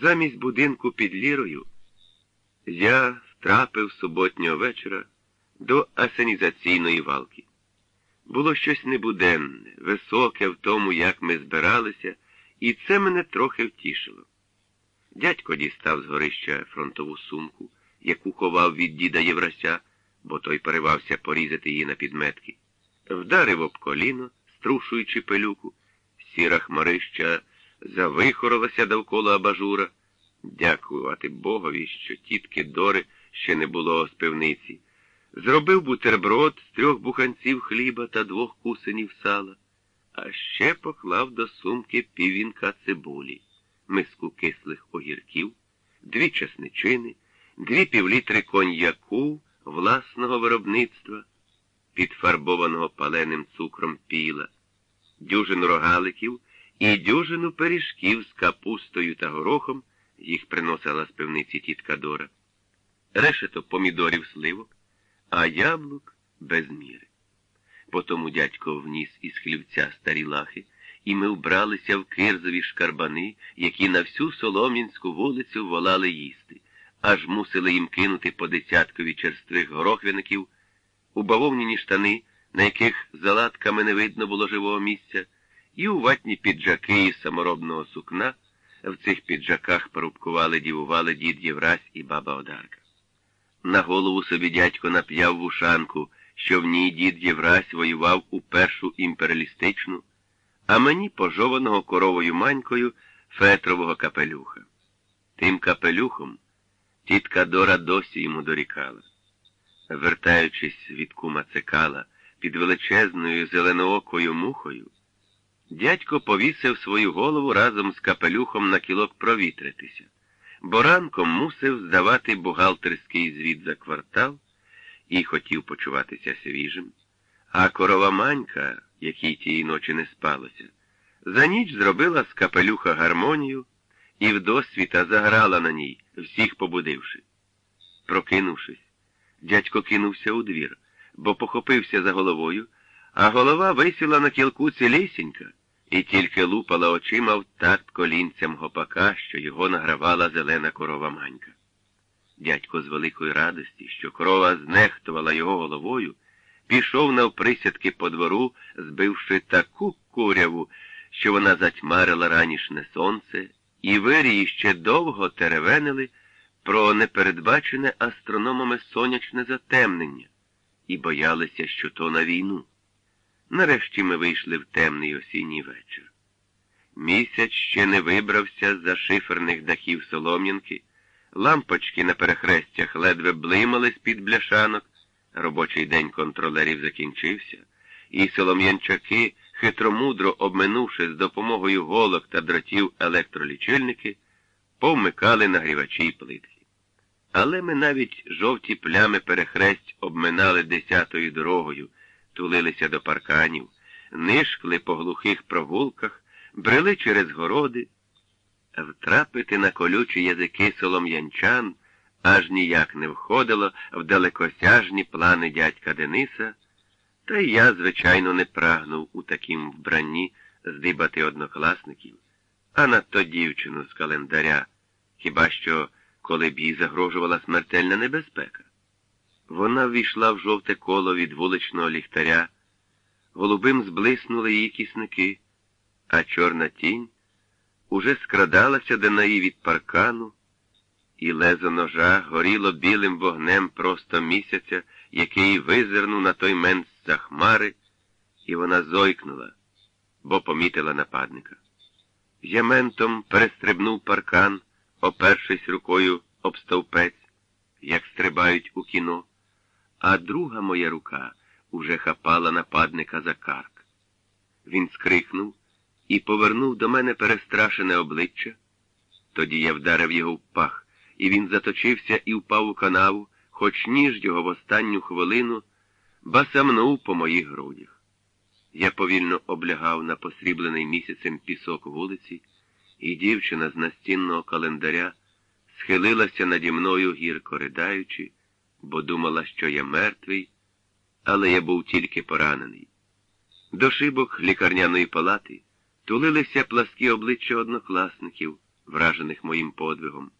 замість будинку під лірою, я втрапив суботнього вечора до асенізаційної валки. Було щось небуденне, високе в тому, як ми збиралися, і це мене трохи втішило. Дядько дістав з горища фронтову сумку, яку ховав від діда Єврася, бо той перевався порізати її на підметки, вдарив об коліно, струшуючи пилюку, сіра хмарища завихорилася довкола абажура. Дякувати Богові, що тітки Дори ще не було з пивниці. Зробив бутерброд з трьох буханців хліба та двох кусенів сала, а ще поклав до сумки півінка цибулі, миску кислих огірків, дві чесничини, дві півлітри коньяку власного виробництва, підфарбованого паленим цукром піла, дюжину рогаликів і дюжину пиріжків з капустою та горохом їх приносила з пивниці тітка Дора, решето помідорів сливок, а яблук без міри. Потому дядько вніс із хлівця старі лахи, і ми вбралися в кирзові шкарбани, які на всю Солом'янську вулицю волали їсти, аж мусили їм кинути по десяткові черствих горохвяників, у бавовняні штани, на яких залатками не видно було живого місця, і у ватні піджаки із саморобного сукна. В цих піджаках порубкували, дівували дід Єврась і баба Одарка. На голову собі дядько нап'яв вушанку, що в ній дід Єврась воював у першу імперіалістичну, а мені пожованого коровою манькою фетрового капелюха. Тим капелюхом тітка Дора досі йому дорікала. Вертаючись від кума цикала під величезною зеленоокою мухою, Дядько повісив свою голову разом з капелюхом на кілок провітритися, бо ранком мусив здавати бухгалтерський звіт за квартал і хотів почуватися свіжим. А корова манька, якій тієї ночі не спалося, за ніч зробила з капелюха гармонію і вдосвіта заграла на ній, всіх побудивши. Прокинувшись, дядько кинувся у двір, бо похопився за головою, а голова висіла на кілку цілісінька і тільки лупала очима в такт колінцям гопака, що його награвала зелена корова манька. Дядько з великої радості, що корова знехтувала його головою, пішов навприсядки по двору, збивши таку куряву, що вона затьмарила ранішне сонце, і вирії ще довго теревенили про непередбачене астрономами сонячне затемнення і боялися, що то на війну. Нарешті ми вийшли в темний осінній вечір. Місяць ще не вибрався з за шиферних дахів Солом'янки, лампочки на перехрестях ледве блимали з-під бляшанок, робочий день контролерів закінчився, і солом'янчаки, хитромудро обминувши з допомогою голок та дротів електролічильники, повмикали нагрівачі й плитки. Але ми навіть жовті плями перехресть обминали десятою дорогою тулилися до парканів, нишкли по глухих провулках, брели через городи, втрапити на колючі язики солом'янчан аж ніяк не входило в далекосяжні плани дядька Дениса, та й я, звичайно, не прагнув у такім вбранні здибати однокласників, а надто дівчину з календаря, хіба що коли б їй загрожувала смертельна небезпека. Вона ввійшла в жовте коло від вуличного ліхтаря, голубим зблиснули її кісники, а чорна тінь уже скрадалася до неї від паркану, і лезо ножа горіло білим вогнем просто місяця, який визирнув на той мент за хмари, і вона зойкнула, бо помітила нападника. Я ментом перестрибнув паркан, опершись рукою об стовпець, як стрибають у кіно а друга моя рука уже хапала нападника за карк. Він скрикнув і повернув до мене перестрашене обличчя. Тоді я вдарив його в пах, і він заточився і впав у канаву, хоч ніж його в останню хвилину басамнув по моїх грудях. Я повільно облягав на посріблений місяцем пісок вулиці, і дівчина з настінного календаря схилилася наді мною гірко ридаючи бо думала, що я мертвий, але я був тільки поранений. До шибок лікарняної палати тулилися пласкі обличчя однокласників, вражених моїм подвигом.